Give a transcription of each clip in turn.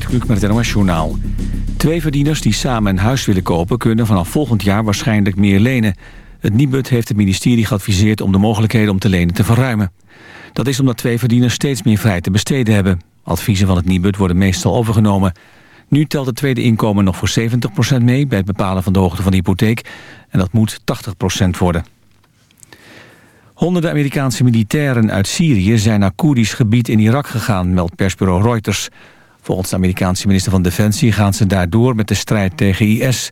Gert met het NOS Journaal. Twee verdieners die samen een huis willen kopen... kunnen vanaf volgend jaar waarschijnlijk meer lenen. Het Nibud heeft het ministerie geadviseerd... om de mogelijkheden om te lenen te verruimen. Dat is omdat twee verdieners steeds meer vrij te besteden hebben. Adviezen van het Nibud worden meestal overgenomen. Nu telt het tweede inkomen nog voor 70% mee... bij het bepalen van de hoogte van de hypotheek. En dat moet 80% worden. Honderden Amerikaanse militairen uit Syrië zijn naar Koerdisch gebied in Irak gegaan, meldt persbureau Reuters. Volgens de Amerikaanse minister van Defensie gaan ze daardoor met de strijd tegen IS.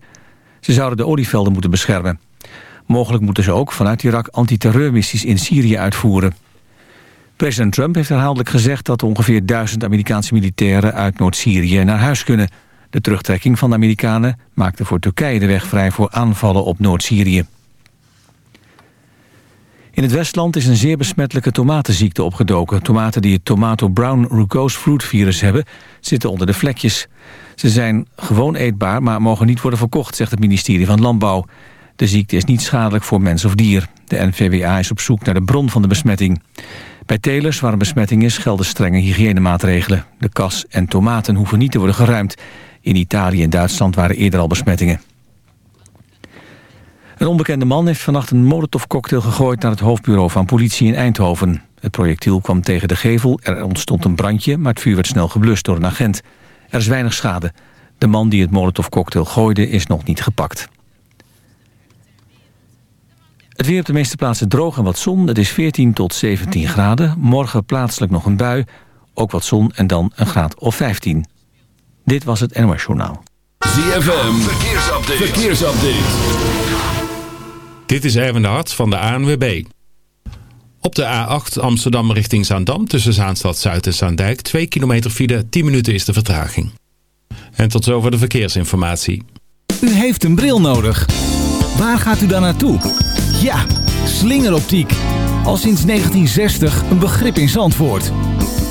Ze zouden de olievelden moeten beschermen. Mogelijk moeten ze ook vanuit Irak antiterreurmissies in Syrië uitvoeren. President Trump heeft herhaaldelijk gezegd dat ongeveer duizend Amerikaanse militairen uit Noord-Syrië naar huis kunnen. De terugtrekking van de Amerikanen maakte voor Turkije de weg vrij voor aanvallen op Noord-Syrië. In het Westland is een zeer besmettelijke tomatenziekte opgedoken. Tomaten die het tomato brown rugose fruit virus hebben... zitten onder de vlekjes. Ze zijn gewoon eetbaar, maar mogen niet worden verkocht... zegt het ministerie van Landbouw. De ziekte is niet schadelijk voor mens of dier. De NVWA is op zoek naar de bron van de besmetting. Bij telers waar een besmetting is gelden strenge hygiënemaatregelen. De kas en tomaten hoeven niet te worden geruimd. In Italië en Duitsland waren eerder al besmettingen. Een onbekende man heeft vannacht een molotovcocktail gegooid... naar het hoofdbureau van politie in Eindhoven. Het projectiel kwam tegen de gevel, er ontstond een brandje... maar het vuur werd snel geblust door een agent. Er is weinig schade. De man die het molotovcocktail gooide is nog niet gepakt. Het weer op de meeste plaatsen droog en wat zon. Het is 14 tot 17 graden. Morgen plaatselijk nog een bui. Ook wat zon en dan een graad of 15. Dit was het NOS Journaal. ZFM, verkeersupdate. verkeersupdate. Dit is Erwin de Hart van de ANWB. Op de A8 Amsterdam richting Zaandam tussen Zaanstad Zuid en Zaandijk. 2 kilometer file, 10 minuten is de vertraging. En tot zover de verkeersinformatie. U heeft een bril nodig. Waar gaat u dan naartoe? Ja, slingeroptiek. Al sinds 1960 een begrip in Zandvoort.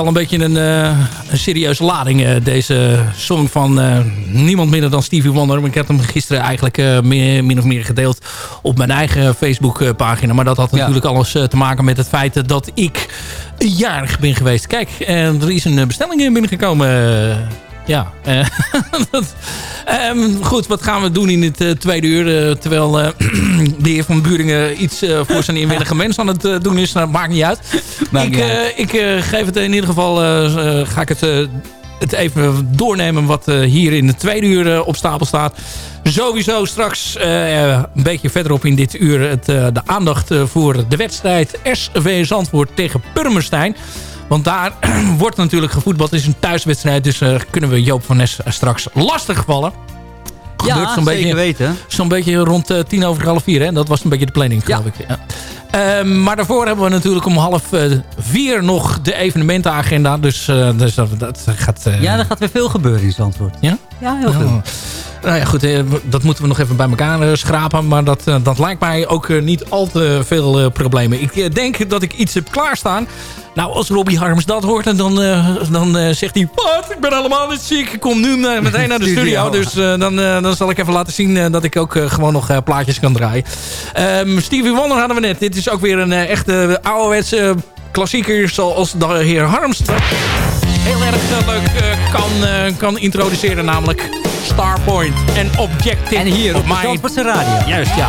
Wel een beetje een, uh, een serieuze lading, uh, deze song van uh, niemand minder dan Stevie Wonder. Ik heb hem gisteren eigenlijk meer, min of meer gedeeld op mijn eigen Facebook-pagina. Maar dat had natuurlijk alles te maken met het feit dat ik jarig ben geweest. Kijk, er is een bestelling binnengekomen ja. um, goed, wat gaan we doen in het uh, tweede uur? Uh, terwijl uh, de heer Van Buringen iets voor zijn inwendige mens aan het doen is. Dat maakt niet uit. Maakt ik, niet uit. ik geef het in ieder geval... ga ik het, het even doornemen wat hier in het tweede uur op stapel staat. Sowieso straks een beetje verderop in dit uur... Het, de aandacht voor de wedstrijd SV Zandvoort tegen Purmerstein... Want daar wordt natuurlijk gevoetbald. Het is een thuiswedstrijd. Dus uh, kunnen we Joop van Nes straks lastig vallen. gebeurt ja, zo'n beetje, weten. Zo'n beetje rond tien over half vier. Hè? Dat was een beetje de planning, geloof ik. Ja. Ehm, maar daarvoor hebben we natuurlijk om half vier nog de evenementenagenda. Dus, dus dat, dat, gaat... ja, er gaat weer veel gebeuren in Zandvoort. Ja? Ja, heel veel. Nou ja, goed, dat moeten we nog even bij elkaar schrapen. Maar dat, dat lijkt mij ook niet al te veel problemen. Ik denk dat ik iets heb klaarstaan. Nou, als Robbie Harms dat hoort, dan, dan zegt hij... Wat, ik ben helemaal niet ziek. Ik kom nu meteen naar de studio. Dus dan, dan zal ik even laten zien dat ik ook gewoon nog plaatjes kan draaien. Um, Stevie Wonder hadden we net. Dit is ook weer een echte ouderwetse klassieker zoals de heer Harms heel erg leuk kan, kan introduceren. Namelijk Starpoint en Objective. En hier op de Radio. Juist, ja.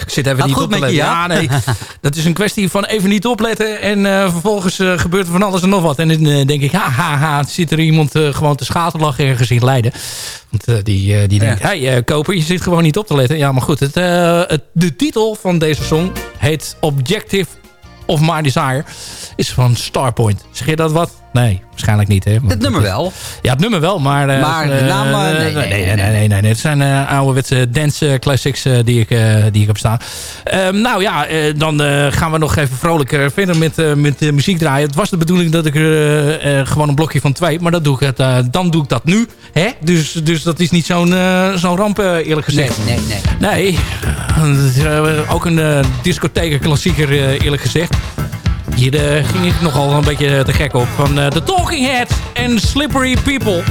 Ik zit even niet op te letten. ja? nee. dat is een kwestie van even niet opletten. En uh, vervolgens uh, gebeurt er van alles en nog wat. En dan uh, denk ik, ha, ha, ha. Zit er iemand gewoon te schaterlachen ergens in Leiden. Want die, die denkt, hey, koper, je zit gewoon niet op te letten. Ja, maar goed. Het, het, de titel van deze song heet Objective of My Desire. Is van Starpoint. Zeg je dat wat? Nee, waarschijnlijk niet. Hè? Het nummer wel. Ja, het nummer wel, maar... Maar de naam... Nee, nee, nee, nee, nee, nee, Het zijn uh, ouderwetse dance classics die, ik, die ik heb staan. Ehm, nou ja, dan gaan we nog even vrolijk verder met, met de muziek draaien. Het was de bedoeling dat ik er gewoon een blokje van twee... maar dat doe ik het, dan doe ik dat nu. Hè? Dus, dus dat is niet zo'n zo'n ramp, eerlijk gezegd. Nee, nee, nee. ook een discotheek klassieker, eerlijk gezegd. Hier uh, ging ik nogal een beetje te gek op. Van uh, The Talking Heads en Slippery People.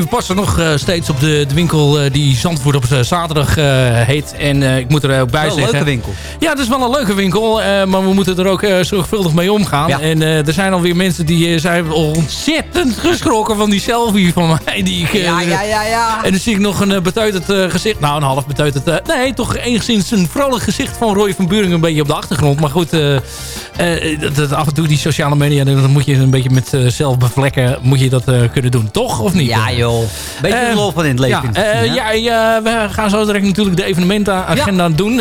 We passen nog steeds op de, de winkel die Zandvoort op zaterdag heet. En ik moet er ook bij zeggen... een leuke winkel. Ja, het is wel een leuke winkel. maar we moeten er ook zorgvuldig mee omgaan. En er zijn alweer mensen die zijn ontzettend geschrokken van die selfie van mij. Die ik, ja, ja, ja, ja. En dan zie ik nog een beteuterd gezicht. Nou, een half beteuterd. nee, toch enigszins een vrolijk gezicht van Roy van Buringen een beetje op de achtergrond. Maar goed, dat, dat, af en toe die sociale media, dan moet je een beetje met zelfbevlekken moet je dat kunnen doen. Toch, of niet? Ja, joh. Beetje uh, lol van in het leven. Ja, ja, we gaan zo direct natuurlijk de evenementenagenda doen.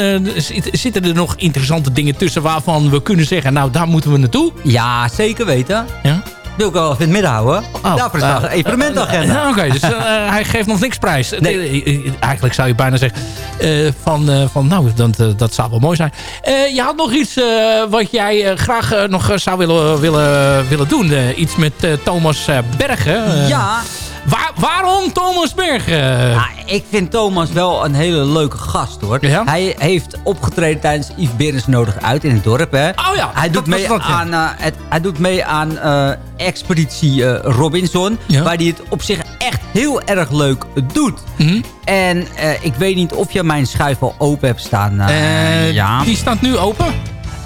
zitten er nog interessante dingen tussen waarvan we kunnen zeggen... nou, daar moeten we naartoe? Ja, zeker weten. Ja? Wil ik wel in het midden houden. Oh, Daarvoor is uh, een evenementagenda. Uh, Oké, dus uh, hij geeft nog niks prijs. Nee. Eigenlijk zou je bijna zeggen van, van nou, dat, dat zou wel mooi zijn. je had nog iets wat jij graag nog zou willen, willen, willen doen. iets met Thomas Bergen. ja. Waar, waarom Thomas Berg? Ja, ik vind Thomas wel een hele leuke gast hoor. Hij heeft opgetreden tijdens Yves Berens nodig uit in het dorp. Hè. Oh ja, hij, doet mee aan, uh, het, hij doet mee aan uh, Expeditie uh, Robinson. Waar hij het op zich echt heel erg leuk doet. Mm En ik weet niet of je mijn schuif al open hebt staan. ja. Die staat nu open.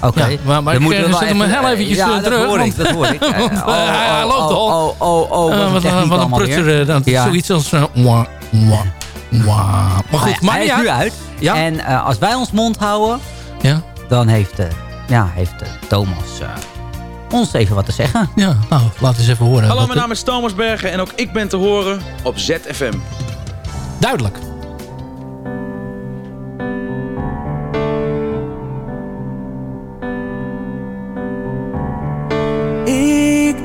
Oké. Ja, maar, maar ik zet hem heel eventjes ja, terug. Dat hoor ik, dat hoor ik. want, uh, hij, hij loopt al. Oh, oh, oh. oh wat, uh, wat een prutser. Ja. Zoiets als... Uh, wah, wah, wah. Maar goed, maar hij is nu uit. Ja? En uh, als wij ons mond houden... Ja? Dan heeft, uh, ja, heeft uh, Thomas ons even wat te zeggen. Ja, nou, laat eens even horen. Hallo, mijn naam is Thomas Bergen en ook ik ben te horen op ZFM. Duidelijk.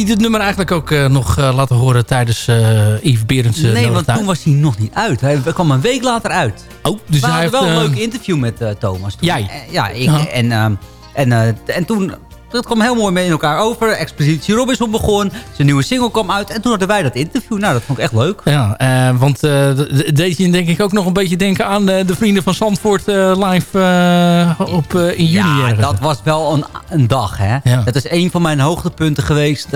hij dit nummer eigenlijk ook uh, nog uh, laten horen tijdens uh, Yves Berends Nee, want toen was hij nog niet uit. Hij kwam een week later uit. Oh, dus We hij hadden heeft... wel een leuk interview met Thomas. Toen. Jij? ja, ik. En, en, en toen dat kwam heel mooi mee in elkaar over. Expeditie Robinson begon. Zijn nieuwe single kwam uit. En toen hadden wij dat interview. Nou, dat vond ik echt leuk. Ja, eh, want uh, deed je denk ik ook nog een beetje denken aan de, de vrienden van Zandvoort uh, live op, in juni. Ja, ergens. dat was wel een, een dag. Hè? Ja. Dat is een van mijn hoogtepunten geweest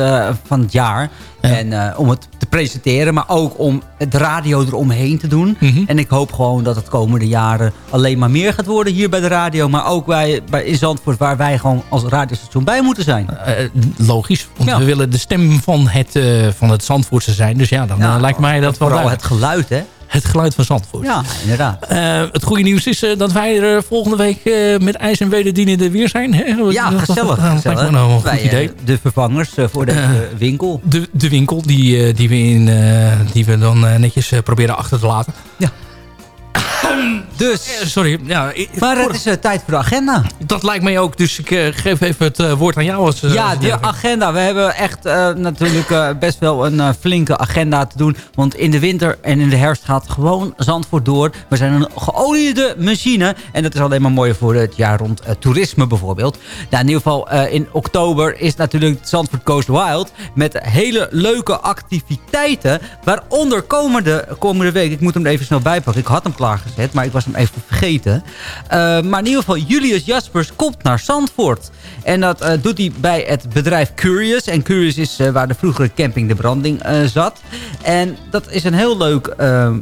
van het jaar. En om het te presenteren, maar ook om het radio eromheen te doen. Mhm. Mm -hmm. En ik hoop gewoon dat het komende jaren alleen maar meer gaat worden hier bij de radio. Maar ook bij, bij in Zandvoort, waar wij gewoon als radiostation bij moeten zijn. Uh, logisch, want ja. we willen de stem van het, uh, van het Zandvoortse zijn. Dus ja, dan ja, uh, lijkt mij dat wel Vooral het geluid, hè? Het geluid van Zandvoort. Ja, inderdaad. het goede nieuws is dat wij er volgende week met ijs en wederdienende weer zijn. Hè? Ja, dat, gezellig. Dat, gezellig. me nou een goed wij, idee. De vervangers voor de winkel. De, de winkel die, die, we in, die we dan netjes proberen achter te laten. Ja. Dus, sorry. Ja, maar het is uh, tijd voor de agenda. Dat lijkt mij ook. Dus ik uh, geef even het uh, woord aan jou. Als, ja, de agenda. We hebben echt natuurlijk best wel een flinke agenda te doen. Want in de winter en in de herfst gaat gewoon Zandvoort door. We zijn een geoliede machine. En dat is alleen maar mooi voor het jaar rond toerisme bijvoorbeeld. Nou, in ieder geval in oktober is natuurlijk Zandvoort Coast Wild. Met hele leuke activiteiten. Waaronder komende, komende week. Ik moet hem even snel bijpakken. Ik had hem klaargezet. Maar ik was hem even vergeten. Uh, maar in ieder geval, Julius Jaspers komt naar Zandvoort. En dat uh, doet hij bij het bedrijf Curious. En Curious is uh, waar de vroegere camping De Branding zat. En dat is een heel leuk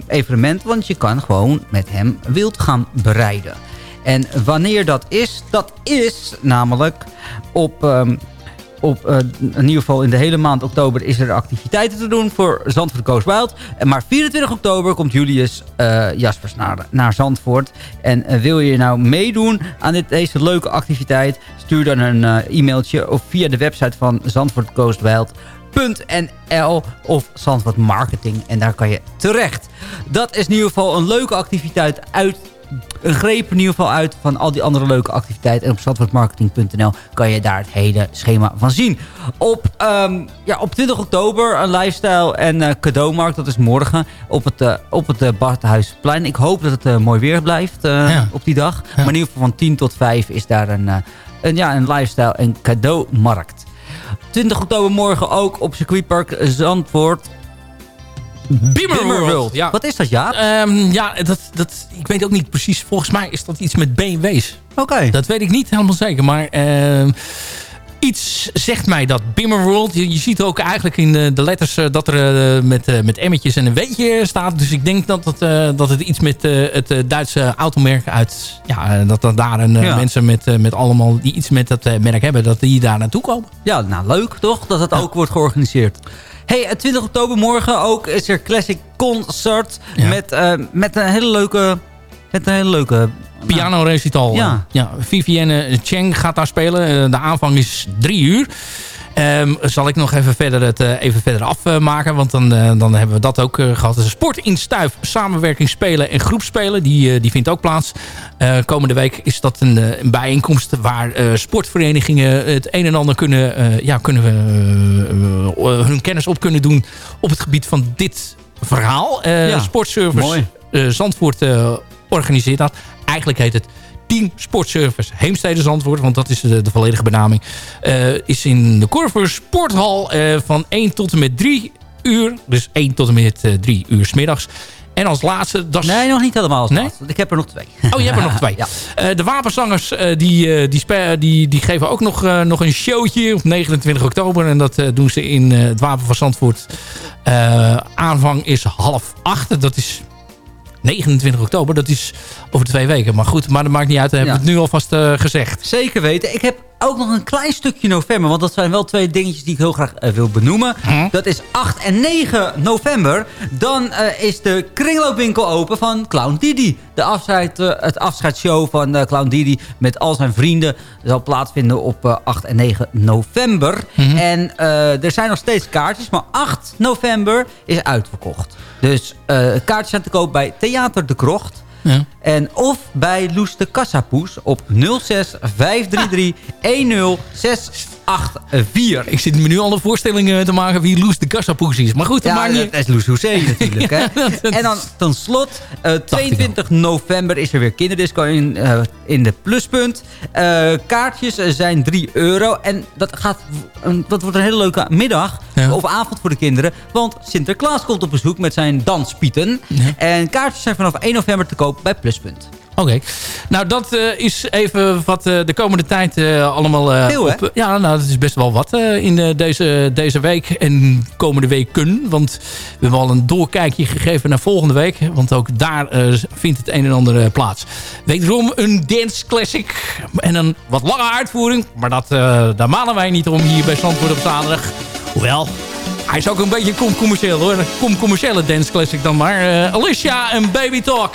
evenement. Want je kan gewoon met hem wild gaan bereiden. En wanneer dat is, dat is namelijk op... Um, op, uh, in ieder geval in de hele maand oktober is er activiteiten te doen voor Zandvoort Coast Wild. En maar 24 oktober komt Julius uh, Jaspers naar, naar Zandvoort. En uh, wil je nou meedoen aan dit, deze leuke activiteit? Stuur dan een e-mailtje of via de website van Zandvoort of Zandvoort Marketing. En daar kan je terecht. Dat is in ieder geval een leuke activiteit uit greep in ieder geval uit van al die andere leuke activiteiten. En op zandvoortmarketing.nl kan je daar het hele schema van zien. Op, um, ja, op 20 oktober een lifestyle en uh, cadeaumarkt. Dat is morgen op het, uh, op het uh, Badhuisplein. Ik hoop dat het mooi weer blijft ja. op die dag. Ja. Maar in ieder geval van 10 tot 5 is daar een, een, ja, een lifestyle en cadeaumarkt. 20 oktober morgen ook op circuitpark Zandvoort. Bimmerworld. World. Ja. Wat is dat, ja? Um, ja, dat, dat, ik weet ook niet precies. Volgens mij is dat iets met BMW's. Oké. Okay. Dat weet ik niet helemaal zeker. Maar uh, iets zegt mij dat Bimmerworld. Je, je ziet ook eigenlijk in de, de letters uh, dat er uh, met, met emmetjes en een weetje staat. Dus ik denk dat het, dat het iets met het Duitse automerk uit... Ja, dat daar een, ja. mensen met, met allemaal die iets met dat merk hebben... dat die daar naartoe komen. Ja, nou leuk toch? Dat het ja. ook wordt georganiseerd. Hey, 20 oktober morgen ook is er Classic Concert. Ja. Met, uh, met een hele leuke... Met een hele leuke... Piano recital. Ja. ja. Vivienne Cheng gaat daar spelen. De aanvang is drie uur. Um, zal ik nog even verder, het, uh, even verder afmaken. Want dan, uh, dan hebben we dat ook gehad. Dus sport in Stuif, samenwerking spelen en groepspelen. Die, die vindt ook plaats. komende week is dat een, een bijeenkomst waar sportverenigingen het een en ander kunnen, ja, kunnen hun kennis op kunnen doen op het gebied van dit verhaal. Ja, Sportservice Zandvoort organiseert dat. Eigenlijk heet het Team Sportservice Heemstede Zandvoort. Want dat is de, de volledige benaming. Uh, is in de Corver Sporthal uh, van 1 tot en met 3 uur. Dus 1 tot en met uh, 3 uur s middags. En als laatste... Das... Nee, nog niet helemaal als nee? laatste. Ik heb er nog twee. Oh, je hebt er nog twee. ja. uh, de wapenzangers uh, die, die, die, die geven ook nog, uh, nog een showtje op 29 oktober. En dat doen ze in het Wapen van Zandvoort. aanvang is half acht. Dat is 29 oktober. Dat is over twee weken. Maar goed, maar dat maakt niet uit. We hebben ja. het nu alvast uh, gezegd. Zeker weten. Ik heb ook nog een klein stukje november. Want dat zijn wel twee dingetjes die ik heel graag uh, wil benoemen. Dat is 8 en 9 november. Dan uh, is de kringloopwinkel open van Clown Didi. De afscheid, het afscheidsshow van Clown Didi met al zijn vrienden. zal plaatsvinden op 8 en 9 november. Mhm. Hm? En er zijn nog steeds kaartjes. Maar 8 november is uitverkocht. Dus kaartjes zijn te koop bij Theater de Krocht. En of bij Loes de Kassapoes op 06 533 10 84. Ik zit me nu al een voorstelling te maken wie Loes de Gassapoes is. Maar goed, dat ja, maakt niet... dat is Loes Hoezee natuurlijk. hè? En dan ten slot, uh, 22 november is er weer kinderdisco in, uh, in de Pluspunt. Uh, kaartjes zijn 3 euro. En dat, gaat, dat wordt een hele leuke middag ja. of avond voor de kinderen. Want Sinterklaas komt op bezoek met zijn danspieten. En kaartjes zijn vanaf 1 november te koop bij Pluspunt. Oké. Nou, dat uh, is even wat uh, de komende tijd uh, allemaal... Veel, op, ja, nou, dat is best wel wat in deze, deze week en komende weken. Want we hebben al een doorkijkje gegeven naar volgende week. Want ook daar vindt het een en ander plaats. Wederom een dance classic. En een wat lange uitvoering. Maar dat, daar malen wij niet om hier bij Zandvoort op zaterdag. Hoewel, hij is ook een beetje kom commercieel hoor. Kom commerciële dance classic dan maar. Alicia en Baby Talk.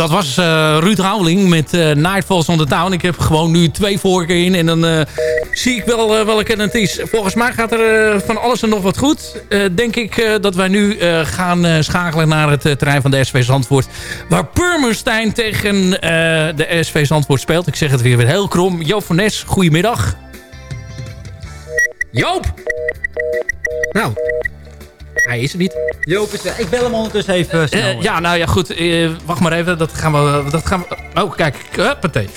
Dat was eh, Ruud Houweling met eh Nightfalls on the Town. Ik heb gewoon nu twee vorken in en dan eh, zie ik wel welke het is. Volgens mij gaat er van alles en nog wat goed. Denk ik dat wij nu gaan schakelen naar het terrein van de SV Zandvoort. Waar Purmerstein tegen de SV Zandvoort speelt. Ik zeg het weer weer heel krom. Joop van Nes, goedemiddag. Joop! Nou, hij is er niet. Joop is. Ik bel hem ondertussen even snel. Eh, ja, nou ja, goed. eh, wacht maar even. Dat gaan we... Dat gaan we oh, kijk. Huppatee.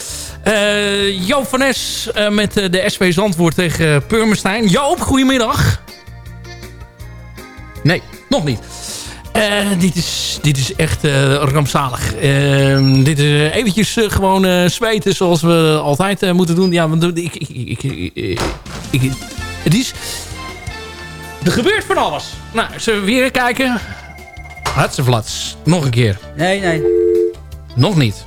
Eh Joop van Nes eh, met eh, de SV Zandvoort tegen Purmerstein. Joop, goedemiddag. Nee, nog niet. Eh, dit, is, dit is echt eh, rampzalig. Eh, dit is eh, eventjes eh, gewoon eh, zweten zoals we altijd eh, moeten doen. Ja, want ik, ik, ik- ik- het is... Er gebeurt van alles. Nou, zullen we weer kijken? Hatseflats. Nog een keer. Nee, nee. Nog niet.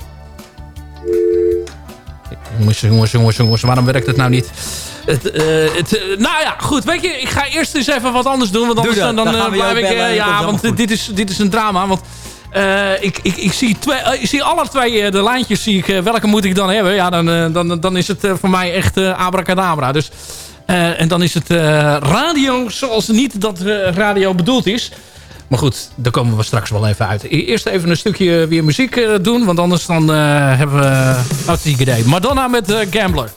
Jongens, jongens, jongens, jongens. Waarom werkt het nou niet? Het, eh, het, eh, nou ja, goed. Weet je, ik ga eerst eens even wat anders doen. Want anders dat. dan, dan, eh, blijf ik... bellen ja, want dit is, dit is een drama. Want eh, ik, ik, ik, zie twee, ik zie alle twee de lijntjes. Zie ik, welke moet ik dan hebben? Ja, dan, dan, dan is het voor mij echt eh, abracadabra. Dus, eh, en dan is het eh, radio zoals niet dat eh, radio bedoeld is. Maar goed, daar komen we straks wel even uit. E- Eerst even een stukje weer muziek doen. Want anders dan hebben we... Hartstikke idee. Madonna met Gambler.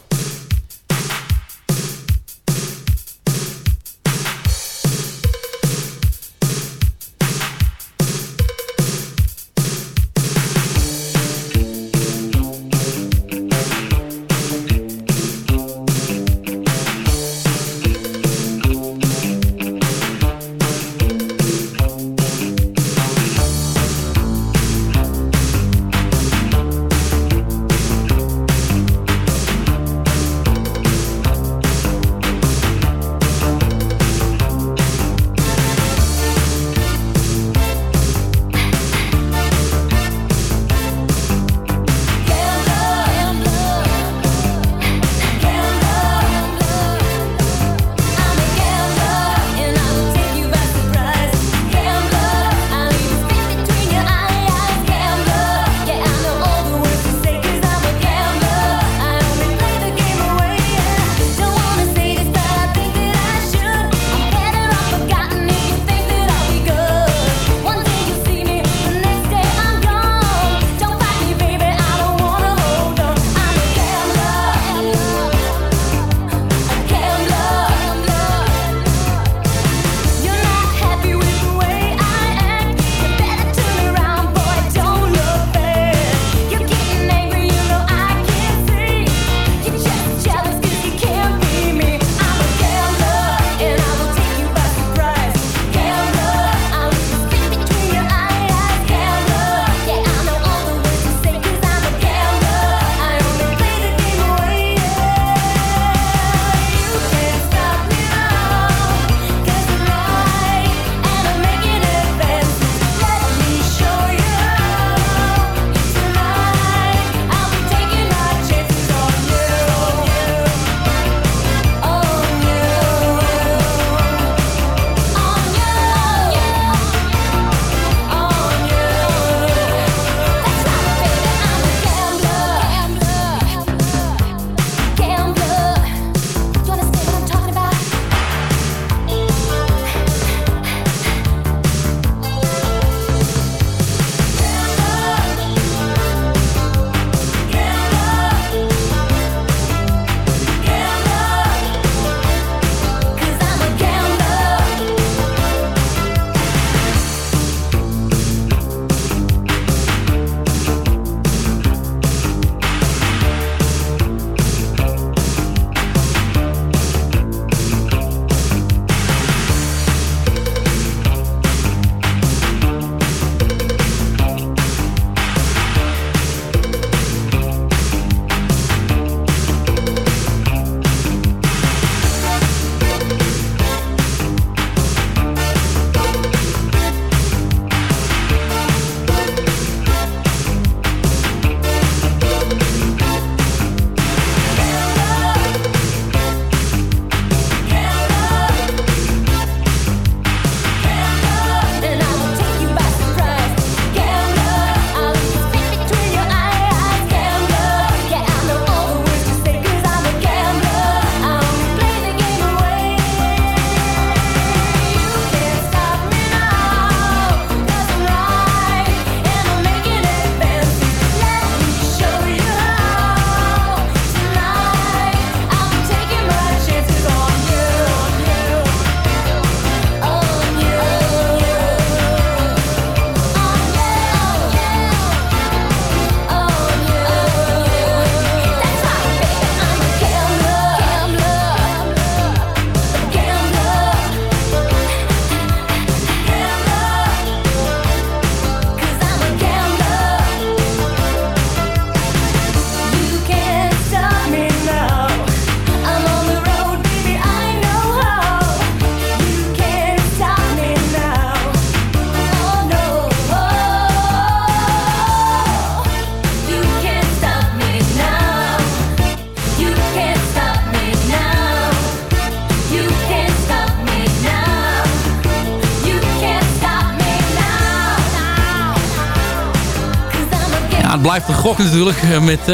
Blijft een gok natuurlijk met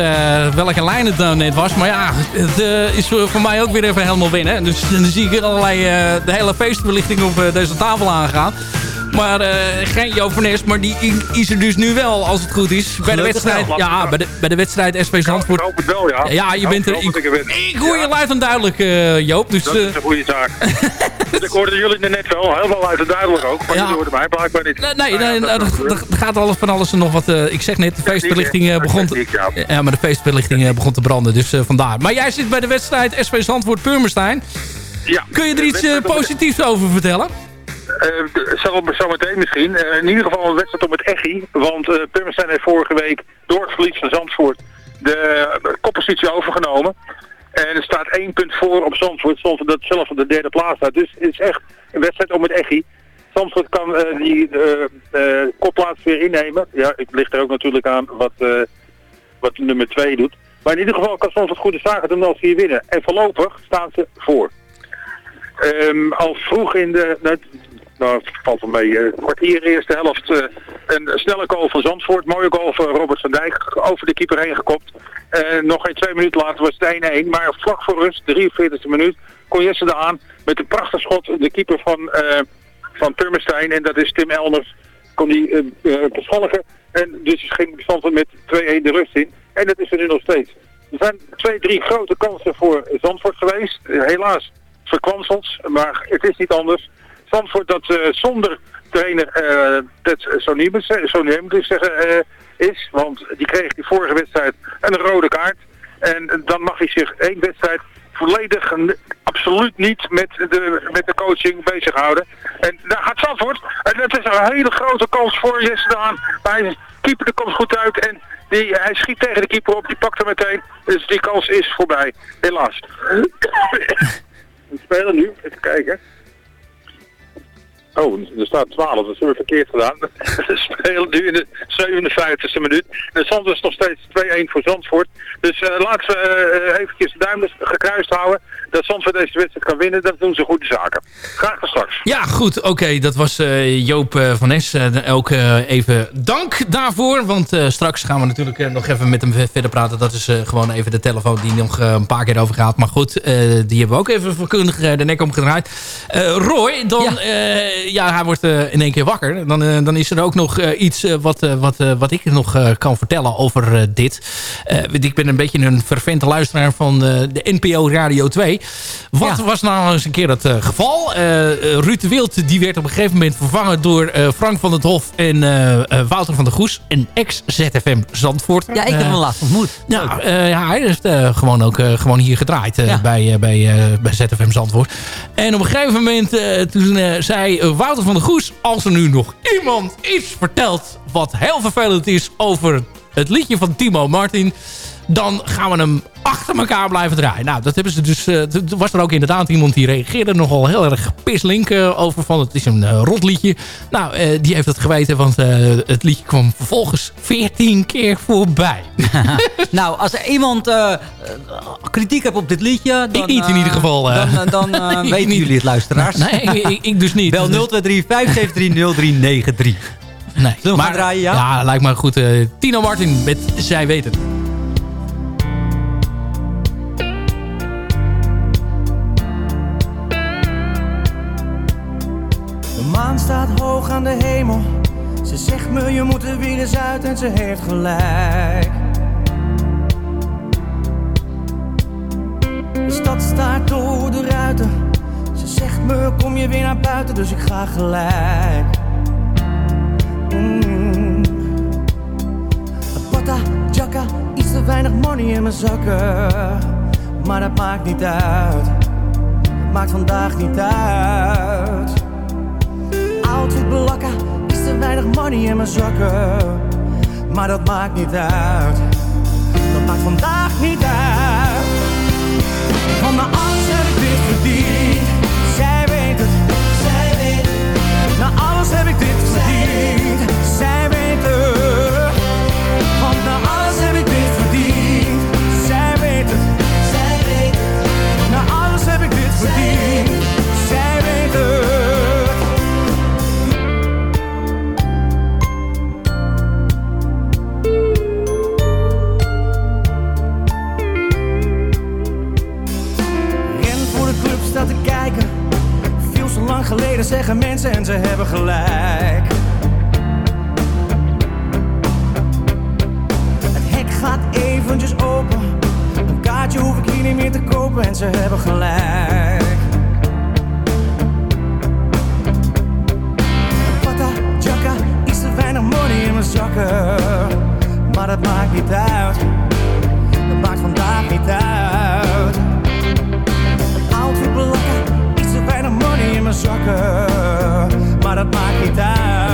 welke lijn het net was. Maar ja, het is voor mij ook weer even helemaal winnen. Dus dan zie ik allerlei de hele feestbelichting op deze tafel aangaan. Maar uh, geen Joop maar die is er dus nu wel, als het goed is. Bij de wedstrijd, ja, bij de, bij de wedstrijd SP Zandvoort. Ik hoop het wel, ja. Ja, je bent er. Ik, ik, hoor je luid en duidelijk, uh, Joop. Dus, dat is een goede zaak. ik hoorde jullie net wel, heel luid en duidelijk ook. Maar ja. jullie hoorden mij blijkbaar niet. Nee, nee, nee er gaat alles van alles en nog wat. Ik zeg net, de feestbelichting begon te, ja, maar de feestbelichting begon te branden. Dus vandaar. Maar jij zit bij de wedstrijd SP Zandvoort Purmerstein. Ja. Kun je er iets positiefs over vertellen? Uh, zo, zo meteen misschien. Uh, in ieder geval een wedstrijd op het Echi. Want uh, Purmerstein heeft vorige week door het verlies van Zandvoort de koppositie overgenomen. En er staat één punt voor op Zandvoort. Zandvoort dat zelf op de derde plaats staat. Dus het is echt een wedstrijd om het Echi. Zandvoort kan die kopplaats weer innemen. Ja, het ligt er ook natuurlijk aan wat, wat nummer 2 doet. Maar in ieder geval kan Zandvoort goede zaken doen als ze hier winnen. En voorlopig staan ze voor. Um, al vroeg in de, nou, nou valt wel mee, uh, kwartier eerste helft uh, een snelle goal van Zandvoort. Mooie goal van Robert van Dijk, over de keeper heen gekopt. Uh, nog geen twee minuten later was het 1-1, maar vlak voor rust, 43e minuut, kon Jesse de aan met een prachtig schot de keeper van, van Purmerstein. En dat is Tim Elners, kon die beschalligen. En dus ging Zandvoort met 2-1 de rust in. En dat is er nu nog steeds. Er zijn twee, drie grote kansen voor Zandvoort geweest. helaas verkwanseld, maar het is niet anders. Zandvoort dat uh, zonder trainer dat zo niet moet zeggen uh, is, want die kreeg die vorige wedstrijd een rode kaart. En dan mag hij zich één wedstrijd volledig absoluut niet met de, met de coaching bezighouden. En daar gaat Zandvoort. En dat is een hele grote kans voor Jesse Daan. Maar hij keeper komt goed uit en die, hij schiet tegen de keeper op, die pakt hem meteen. Dus die kans is voorbij, helaas. We spelen nu, even kijken. Oh, er staat 12, dat hebben we verkeerd gedaan. We spelen nu in de 57e minuut. En Zandvoort is nog steeds 2-1 voor Zandvoort. Dus uh, laten we uh, eventjes de duim gekruist houden dat Zandvoort deze wedstrijd kan winnen, dat doen ze goede zaken. Graag tot straks. Ja, goed. Oké, dat was uh, Joop uh, van Nes. Uh, ook even dank daarvoor. Want straks gaan we natuurlijk nog even met hem verder praten. Dat is gewoon even de telefoon die nog een paar keer over gaat. Maar goed, die hebben we ook even vakkundig de nek omgedraaid. Roy, dan, ja. Ja. hij wordt in één keer wakker. Dan, dan is er ook nog iets wat, wat, wat ik nog kan vertellen over dit. ik ben een beetje een vervente luisteraar van de NPO Radio 2. Wat was nou eens een keer het uh, geval? Ruud de Wild die werd op een gegeven moment vervangen door Frank van het Hof en Wouter van der Goes. Een ex-ZFM Zandvoort. Ja, ik heb hem laatst ontmoet. Ja, ja, hij heeft gewoon ook gewoon hier gedraaid ja. bij, bij, bij ZFM Zandvoort. En op een gegeven moment toen zei Wouter van der Goes... als er nu nog iemand iets vertelt wat heel vervelend is over het liedje van Timo Martin dan gaan we hem achter elkaar blijven draaien. Nou, dat hebben ze dus... Uh, was er ook inderdaad iemand die reageerde nogal heel erg pislink uh, over van het is een uh, rotliedje. Nou, die heeft het geweten, want het liedje kwam vervolgens 14 keer voorbij. nou, als er iemand kritiek heeft op dit liedje... Dan, ik niet in ieder geval. dan dan weten jullie het, luisteraars. nee, ik, ik, dus niet. Bel 023 573 0393. Nee. Zullen we maar, draaien, ja? Ja, lijkt me goed. Tino Martin met Zij Weten. Maan staat hoog aan de hemel. Ze zegt me je moet er weer eens uit en ze heeft gelijk. De stad staat door de ruiten. Ze zegt me kom je weer naar buiten, dus ik ga gelijk. Mm. Pata, jacka, iets te weinig money in mijn zakken. Maar dat maakt niet uit. Maakt vandaag niet uit outfit blakken Is te weinig money in mijn zakken? Maar dat maakt niet uit. Dat maakt vandaag niet uit. Van de alles heb ik dit verdiend. Zij weet het. Zij weet het. Na alles heb ik dit verdiend. Zij weet het. Van na alles heb ik dit verdiend. Zij weet het. Zij weet het. Na alles heb ik dit verdiend. Zij weet het zeggen mensen en ze hebben gelijk. Het hek gaat eventjes open. Een kaartje hoef ik hier niet meer te kopen en ze hebben gelijk. Pata, jacka, iets te weinig money in mijn zakken. Maar dat maakt niet uit. Dat maakt vandaag niet uit. Zakken. Maar dat maakt niet uit.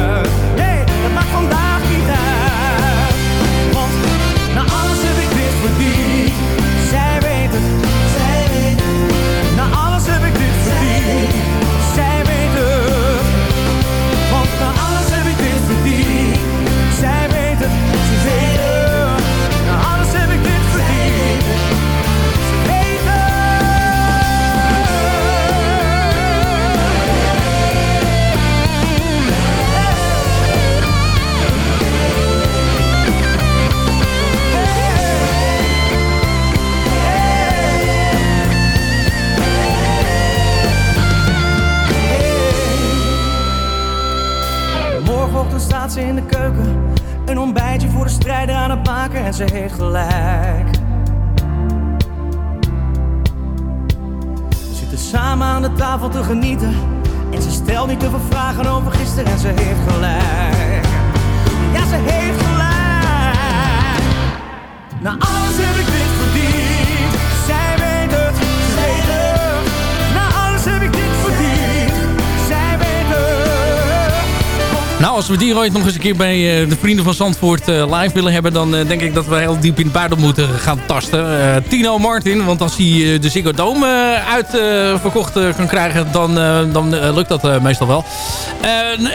Ooit nog eens een keer bij eh, de vrienden van Zandvoort eh, live willen hebben... dan eh, denk ik dat we heel diep in het buiten moeten gaan tasten. Tino Martin, want als hij de Ziggo Dome uitverkocht kan krijgen... dan, dan lukt dat meestal wel.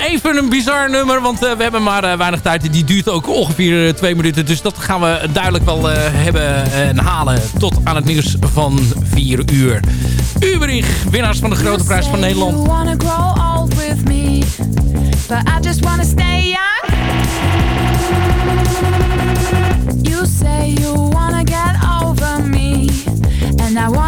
Even een bizar nummer, want we hebben maar weinig tijd. Die duurt ook ongeveer twee minuten. Dus dat gaan we duidelijk wel hebben en halen tot aan het nieuws van 4 uur. Uberich, winnaars van de Grote Prijs van Nederland. But I just wanna stay young. You say you wanna get over me, and I wanna